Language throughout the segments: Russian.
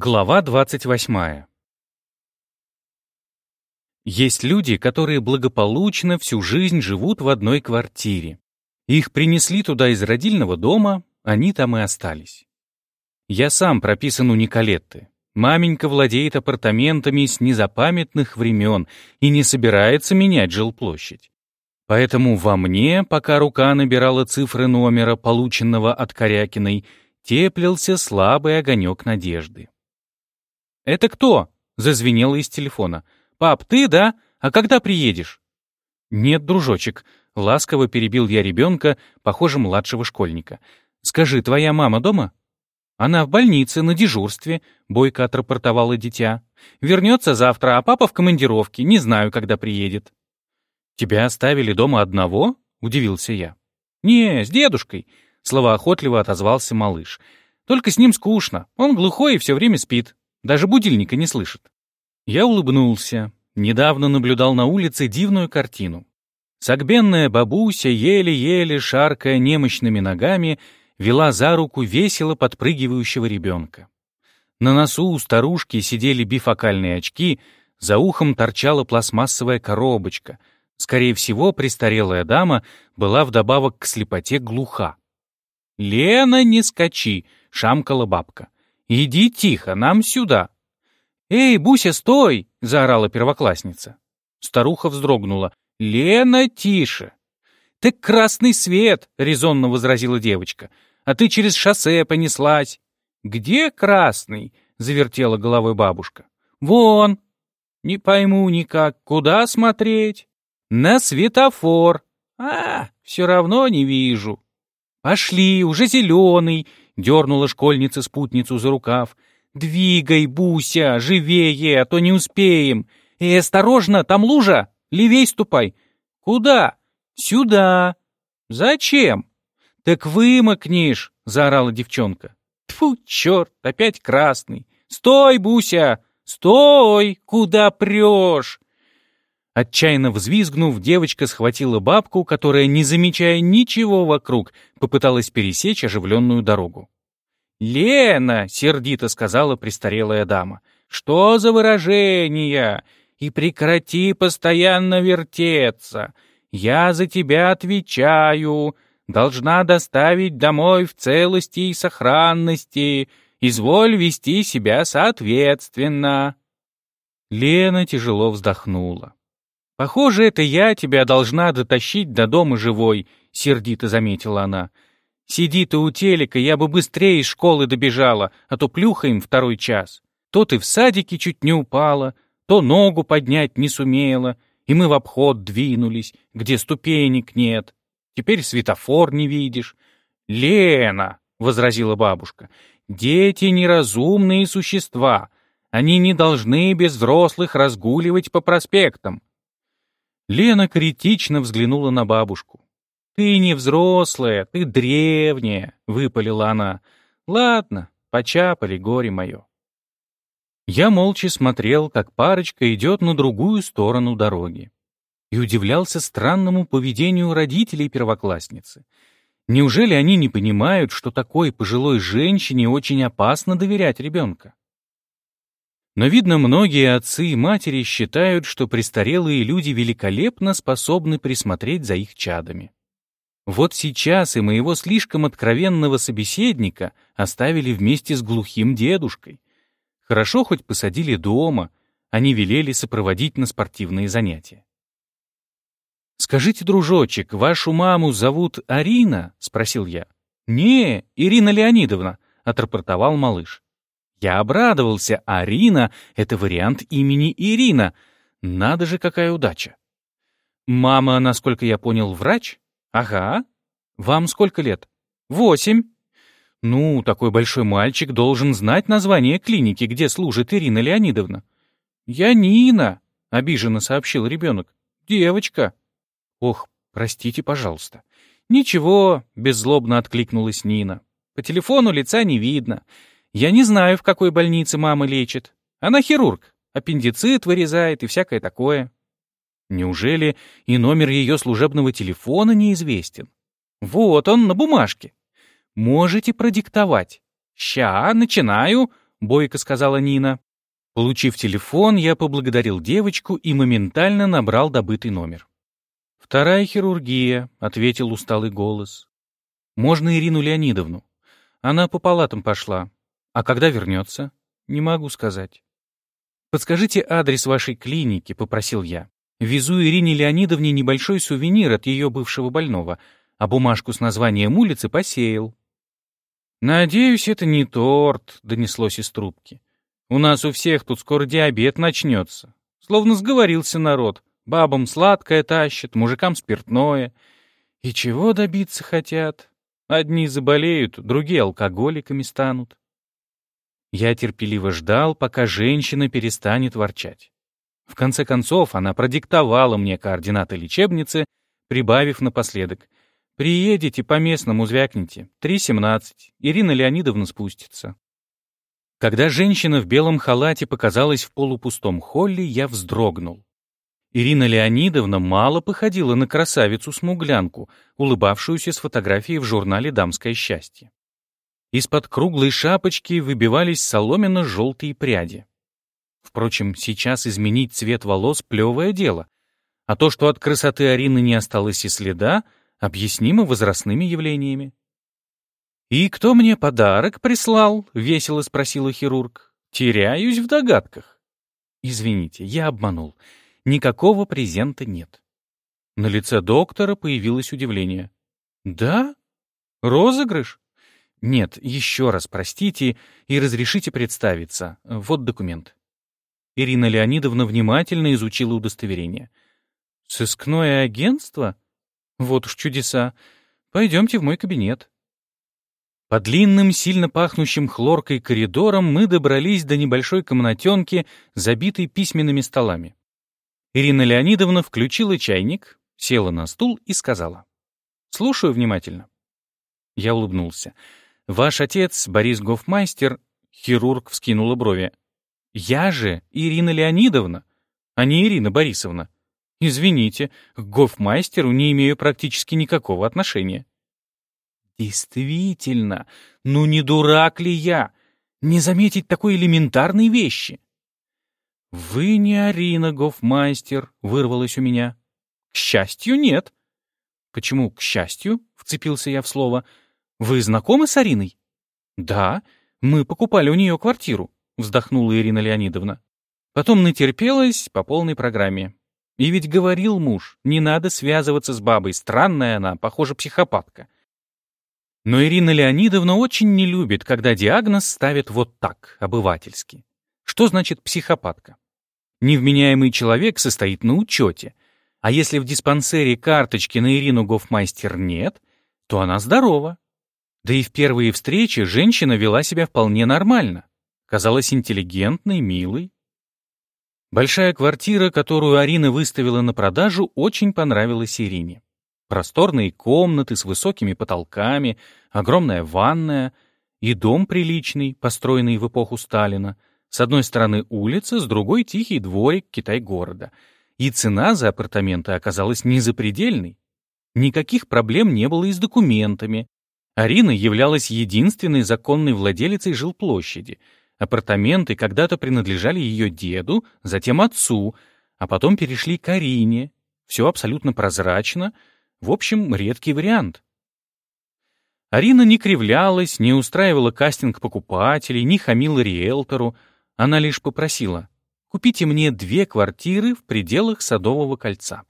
Глава 28. Есть люди, которые благополучно всю жизнь живут в одной квартире. Их принесли туда из родильного дома, они там и остались. Я сам прописан у Николетты. Маменька владеет апартаментами с незапамятных времен и не собирается менять жилплощадь. Поэтому во мне, пока рука набирала цифры номера, полученного от Корякиной, теплился слабый огонек надежды. «Это кто?» — зазвенело из телефона. «Пап, ты, да? А когда приедешь?» «Нет, дружочек», — ласково перебил я ребенка, похоже, младшего школьника. «Скажи, твоя мама дома?» «Она в больнице, на дежурстве», — бойко отрапортовала дитя. «Вернется завтра, а папа в командировке, не знаю, когда приедет». «Тебя оставили дома одного?» — удивился я. «Не, с дедушкой», — словоохотливо отозвался малыш. «Только с ним скучно, он глухой и все время спит. Даже будильника не слышит. Я улыбнулся. Недавно наблюдал на улице дивную картину. Согбенная бабуся, еле-еле шаркая немощными ногами, вела за руку весело подпрыгивающего ребенка. На носу у старушки сидели бифокальные очки, за ухом торчала пластмассовая коробочка. Скорее всего, престарелая дама была вдобавок к слепоте глуха. «Лена, не скачи!» — шамкала бабка. «Иди тихо, нам сюда!» «Эй, Буся, стой!» — заорала первоклассница. Старуха вздрогнула. «Лена, тише!» «Так красный свет!» — резонно возразила девочка. «А ты через шоссе понеслась!» «Где красный?» — завертела головой бабушка. «Вон!» «Не пойму никак, куда смотреть?» «На светофор!» «А, все равно не вижу!» «Пошли, уже зеленый!» Дернула школьница спутницу за рукав. «Двигай, Буся, живее, а то не успеем! И осторожно, там лужа! Левей ступай!» «Куда?» «Сюда!» «Зачем?» «Так вымокнешь!» — заорала девчонка. Тфу, черт, опять красный! Стой, Буся! Стой! Куда прешь?» Отчаянно взвизгнув, девочка схватила бабку, которая, не замечая ничего вокруг, попыталась пересечь оживленную дорогу. «Лена!» — сердито сказала престарелая дама. «Что за выражения? И прекрати постоянно вертеться. Я за тебя отвечаю. Должна доставить домой в целости и сохранности. Изволь вести себя соответственно». Лена тяжело вздохнула. «Похоже, это я тебя должна дотащить до дома живой», — сердито заметила она. «Сиди ты у телека, я бы быстрее из школы добежала, а то плюхаем второй час. То ты в садике чуть не упала, то ногу поднять не сумела, и мы в обход двинулись, где ступенек нет. Теперь светофор не видишь». «Лена», — возразила бабушка, — «дети неразумные существа. Они не должны без взрослых разгуливать по проспектам. Лена критично взглянула на бабушку. «Ты не взрослая, ты древняя», — выпалила она. «Ладно, почапали горе мое». Я молча смотрел, как парочка идет на другую сторону дороги. И удивлялся странному поведению родителей первоклассницы. Неужели они не понимают, что такой пожилой женщине очень опасно доверять ребенка? Но, видно, многие отцы и матери считают, что престарелые люди великолепно способны присмотреть за их чадами. Вот сейчас и моего слишком откровенного собеседника оставили вместе с глухим дедушкой. Хорошо хоть посадили дома, они велели сопроводить на спортивные занятия. «Скажите, дружочек, вашу маму зовут Арина?» — спросил я. «Не, Ирина Леонидовна», — отрапортовал малыш. Я обрадовался, Арина — это вариант имени Ирина. Надо же, какая удача. Мама, насколько я понял, врач? Ага. Вам сколько лет? Восемь. Ну, такой большой мальчик должен знать название клиники, где служит Ирина Леонидовна. Я Нина, — обиженно сообщил ребенок. Девочка. Ох, простите, пожалуйста. Ничего, — беззлобно откликнулась Нина. По телефону лица не видно. Я не знаю, в какой больнице мама лечит. Она хирург, аппендицит вырезает и всякое такое. Неужели и номер ее служебного телефона неизвестен? Вот он, на бумажке. Можете продиктовать. Ща, начинаю. — бойко сказала Нина. Получив телефон, я поблагодарил девочку и моментально набрал добытый номер. «Вторая хирургия», — ответил усталый голос. «Можно Ирину Леонидовну. Она по палатам пошла. А когда вернется? Не могу сказать». «Подскажите адрес вашей клиники», — попросил я. «Везу Ирине Леонидовне небольшой сувенир от ее бывшего больного, а бумажку с названием улицы посеял». «Надеюсь, это не торт», — донеслось из трубки. У нас у всех тут скоро диабет начнется. Словно сговорился народ. Бабам сладкое тащат, мужикам спиртное. И чего добиться хотят? Одни заболеют, другие алкоголиками станут. Я терпеливо ждал, пока женщина перестанет ворчать. В конце концов, она продиктовала мне координаты лечебницы, прибавив напоследок. «Приедете, по местному звякните. 3.17. Ирина Леонидовна спустится». Когда женщина в белом халате показалась в полупустом холле, я вздрогнул. Ирина Леонидовна мало походила на красавицу-смуглянку, улыбавшуюся с фотографией в журнале «Дамское счастье». Из-под круглой шапочки выбивались соломенно-желтые пряди. Впрочем, сейчас изменить цвет волос — плевое дело, а то, что от красоты Арины не осталось и следа, объяснимо возрастными явлениями. «И кто мне подарок прислал?» — весело спросила хирург. «Теряюсь в догадках». «Извините, я обманул. Никакого презента нет». На лице доктора появилось удивление. «Да? Розыгрыш?» «Нет, еще раз простите и разрешите представиться. Вот документ». Ирина Леонидовна внимательно изучила удостоверение. «Сыскное агентство? Вот уж чудеса. Пойдемте в мой кабинет». По длинным, сильно пахнущим хлоркой коридорам мы добрались до небольшой комнатенки, забитой письменными столами. Ирина Леонидовна включила чайник, села на стул и сказала. «Слушаю внимательно». Я улыбнулся. «Ваш отец, Борис Гофмайстер...» Хирург вскинула брови. «Я же Ирина Леонидовна, а не Ирина Борисовна. Извините, к Гофмайстеру не имею практически никакого отношения». Действительно, ну не дурак ли я? Не заметить такой элементарной вещи? «Вы не Арина Гофмайстер», — вырвалось у меня. «К счастью, нет». «Почему «к счастью»?» — вцепился я в слово. «Вы знакомы с Ариной?» «Да, мы покупали у нее квартиру», — вздохнула Ирина Леонидовна. Потом натерпелась по полной программе. И ведь говорил муж, не надо связываться с бабой, странная она, похоже, психопатка. Но Ирина Леонидовна очень не любит, когда диагноз ставят вот так, обывательски. Что значит психопатка? Невменяемый человек состоит на учете, а если в диспансере карточки на Ирину Гофмайстер нет, то она здорова. Да и в первые встречи женщина вела себя вполне нормально. Казалась интеллигентной, милой. Большая квартира, которую Арина выставила на продажу, очень понравилась Ирине. Просторные комнаты с высокими потолками, огромная ванная и дом приличный, построенный в эпоху Сталина. С одной стороны улица, с другой тихий дворик Китай-города. И цена за апартаменты оказалась незапредельной. Никаких проблем не было и с документами. Арина являлась единственной законной владелицей жилплощади. Апартаменты когда-то принадлежали ее деду, затем отцу, а потом перешли к Арине. Все абсолютно прозрачно — в общем, редкий вариант. Арина не кривлялась, не устраивала кастинг покупателей, не хамила риэлтору. Она лишь попросила «Купите мне две квартиры в пределах Садового кольца.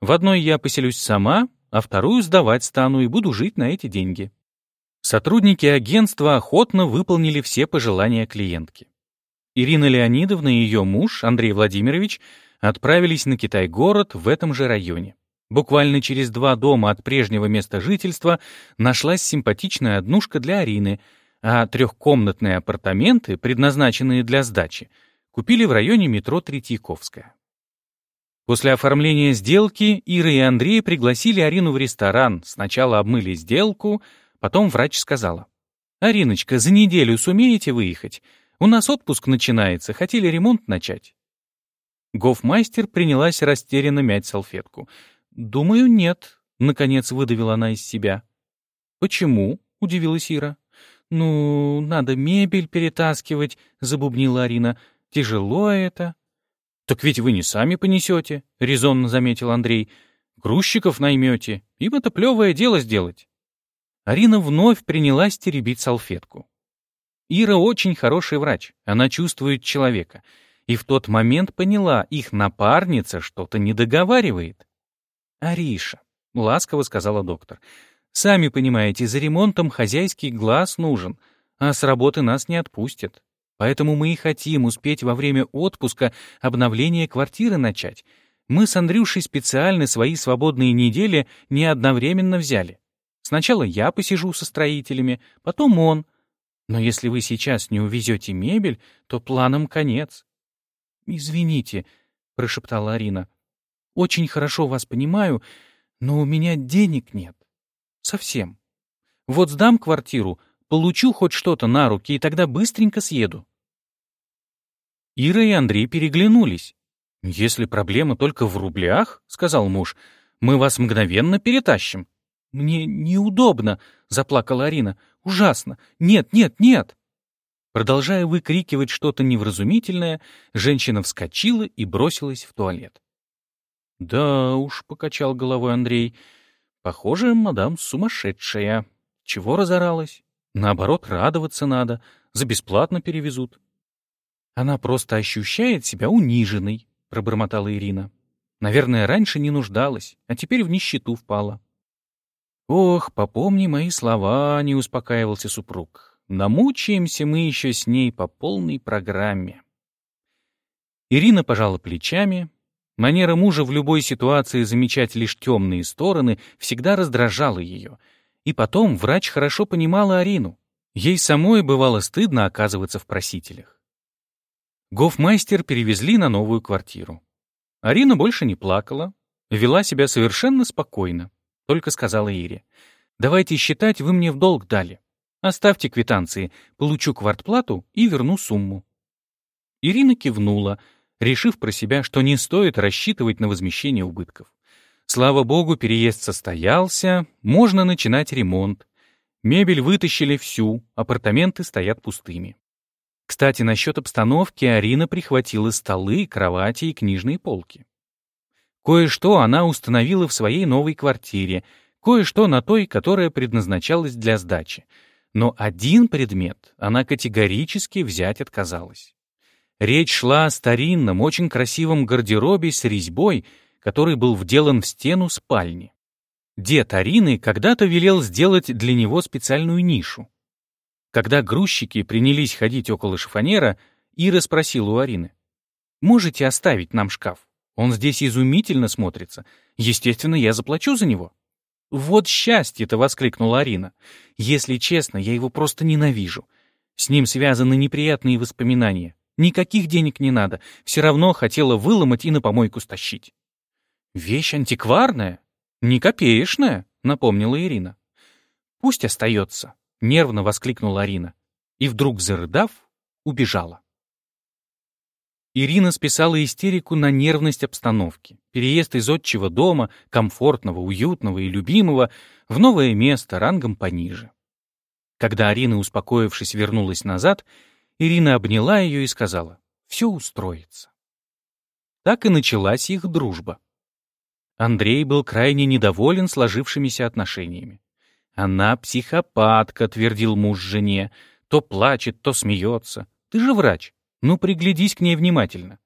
В одной я поселюсь сама, а вторую сдавать стану и буду жить на эти деньги». Сотрудники агентства охотно выполнили все пожелания клиентки. Ирина Леонидовна и ее муж, Андрей Владимирович, отправились на Китай-город в этом же районе. Буквально через два дома от прежнего места жительства нашлась симпатичная однушка для Арины, а трехкомнатные апартаменты, предназначенные для сдачи, купили в районе метро Третьяковская. После оформления сделки Ира и Андрей пригласили Арину в ресторан, сначала обмыли сделку, потом врач сказала, «Ариночка, за неделю сумеете выехать? У нас отпуск начинается, хотели ремонт начать». Гофмайстер принялась растерянно мять салфетку — «Думаю, нет», — наконец выдавила она из себя. «Почему?» — удивилась Ира. «Ну, надо мебель перетаскивать», — забубнила Арина. «Тяжело это». «Так ведь вы не сами понесете», — резонно заметил Андрей. «Грузчиков наймете. Им это плевое дело сделать». Арина вновь принялась теребить салфетку. Ира очень хороший врач, она чувствует человека. И в тот момент поняла, их напарница что-то не договаривает. «Ариша», — ласково сказала доктор, — «сами понимаете, за ремонтом хозяйский глаз нужен, а с работы нас не отпустят. Поэтому мы и хотим успеть во время отпуска обновление квартиры начать. Мы с Андрюшей специально свои свободные недели не одновременно взяли. Сначала я посижу со строителями, потом он. Но если вы сейчас не увезете мебель, то планам конец. «Извините», — прошептала Арина. «Очень хорошо вас понимаю, но у меня денег нет. Совсем. Вот сдам квартиру, получу хоть что-то на руки, и тогда быстренько съеду». Ира и Андрей переглянулись. «Если проблема только в рублях, — сказал муж, — мы вас мгновенно перетащим». «Мне неудобно», — заплакала Арина. «Ужасно! Нет, нет, нет!» Продолжая выкрикивать что-то невразумительное, женщина вскочила и бросилась в туалет. «Да уж», — покачал головой Андрей, — «похоже, мадам сумасшедшая. Чего разоралась? Наоборот, радоваться надо, за бесплатно перевезут». «Она просто ощущает себя униженной», — пробормотала Ирина. «Наверное, раньше не нуждалась, а теперь в нищету впала». «Ох, попомни мои слова», — не успокаивался супруг. «Намучаемся мы еще с ней по полной программе». Ирина пожала плечами. Манера мужа в любой ситуации замечать лишь темные стороны всегда раздражала ее. И потом врач хорошо понимала Арину. Ей самой бывало стыдно оказываться в просителях. Гофмайстер перевезли на новую квартиру. Арина больше не плакала, вела себя совершенно спокойно. Только сказала Ире. «Давайте считать, вы мне в долг дали. Оставьте квитанции, получу квартплату и верну сумму». Ирина кивнула, решив про себя, что не стоит рассчитывать на возмещение убытков. Слава богу, переезд состоялся, можно начинать ремонт. Мебель вытащили всю, апартаменты стоят пустыми. Кстати, насчет обстановки Арина прихватила столы, кровати и книжные полки. Кое-что она установила в своей новой квартире, кое-что на той, которая предназначалась для сдачи. Но один предмет она категорически взять отказалась. Речь шла о старинном, очень красивом гардеробе с резьбой, который был вделан в стену спальни. Дед Арины когда-то велел сделать для него специальную нишу. Когда грузчики принялись ходить около шифонера, Ира спросила у Арины, «Можете оставить нам шкаф?» Он здесь изумительно смотрится. Естественно, я заплачу за него». «Вот счастье-то!» — воскликнула Арина. «Если честно, я его просто ненавижу. С ним связаны неприятные воспоминания. Никаких денег не надо. Все равно хотела выломать и на помойку стащить». «Вещь антикварная? Не копеечная?» — напомнила Ирина. «Пусть остается», — нервно воскликнула Арина. И вдруг, зарыдав, убежала. Ирина списала истерику на нервность обстановки. Переезд из отчего дома, комфортного, уютного и любимого, в новое место рангом пониже. Когда Арина, успокоившись, вернулась назад, Ирина обняла ее и сказала, «Все устроится». Так и началась их дружба. Андрей был крайне недоволен сложившимися отношениями. «Она психопатка», — твердил муж жене, «то плачет, то смеется. Ты же врач, ну, приглядись к ней внимательно.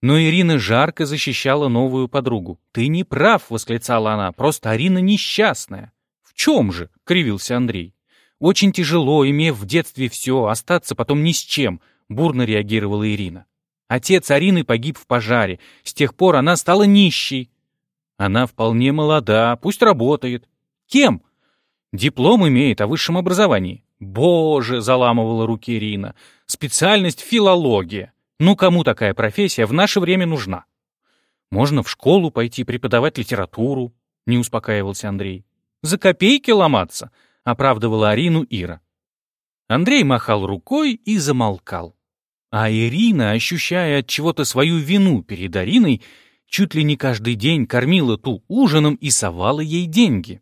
Но Ирина жарко защищала новую подругу. «Ты не прав!» — восклицала она. «Просто Арина несчастная!» «В чем же?» — кривился Андрей. «Очень тяжело, имев в детстве все, остаться потом ни с чем», — бурно реагировала Ирина. «Отец Арины погиб в пожаре. С тех пор она стала нищей. Она вполне молода, пусть работает. Кем? Диплом имеет о высшем образовании. «Боже!» — заламывала руки Ирина. «Специальность филология. Ну, кому такая профессия в наше время нужна?» «Можно в школу пойти преподавать литературу», — не успокаивался Андрей. «За копейки ломаться», — оправдывала Арину Ира. Андрей махал рукой и замолкал. А Ирина, ощущая от чего-то свою вину перед Ариной, чуть ли не каждый день кормила ту ужином и совала ей деньги.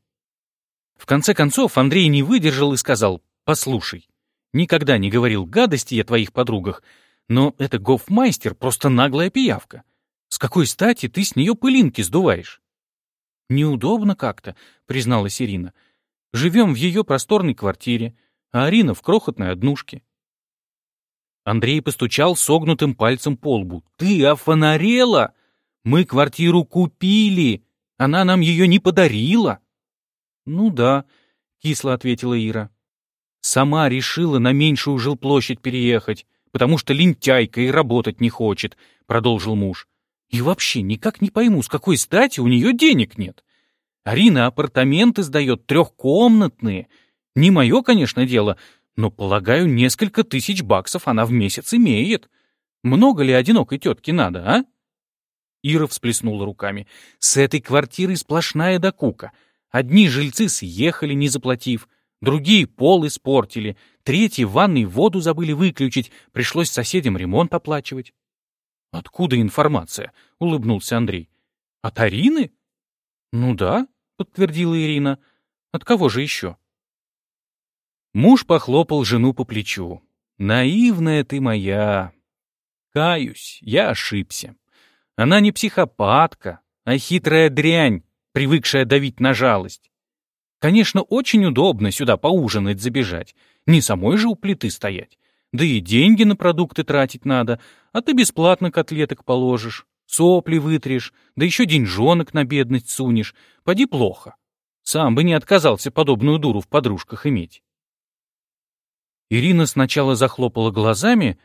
В конце концов Андрей не выдержал и сказал, Послушай, никогда не говорил гадости о твоих подругах, но эта гофмайстер просто наглая пиявка. С какой стати ты с нее пылинки сдуваешь? Неудобно как-то, призналась Ирина. Живем в ее просторной квартире, а Арина в крохотной однушке. Андрей постучал согнутым пальцем по лбу. «Ты офонарела! Мы квартиру купили! Она нам ее не подарила!» «Ну да», — кисло ответила Ира. «Сама решила на меньшую жилплощадь переехать, потому что лентяйка и работать не хочет», — продолжил муж. «И вообще никак не пойму, с какой стати у нее денег нет. Арина апартаменты сдает трехкомнатные. Не мое, конечно, дело, но, полагаю, несколько тысяч баксов она в месяц имеет. Много ли одинокой тетке надо, а?» Ира всплеснула руками. «С этой квартирой сплошная докука. Одни жильцы съехали, не заплатив, другие пол испортили, третьи в ванной воду забыли выключить, пришлось соседям ремонт оплачивать. «Откуда информация?» — улыбнулся Андрей. «От Арины?» «Ну да», — подтвердила Ирина. «От кого же еще?» Муж похлопал жену по плечу. «Наивная ты моя!» «Каюсь, я ошибся. Она не психопатка, а хитрая дрянь, привыкшая давить на жалость. Конечно, очень удобно сюда поужинать забежать, не самой же у плиты стоять. Да и деньги на продукты тратить надо, а ты бесплатно котлеток положишь, сопли вытрешь, да еще деньжонок на бедность сунешь. Поди плохо. Сам бы не отказался подобную дуру в подружках иметь. Ирина сначала захлопала глазами,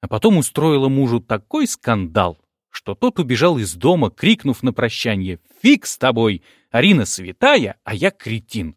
а потом устроила мужу такой скандал, что тот убежал из дома, крикнув на прощание «Фиг с тобой! Арина святая, а я кретин!»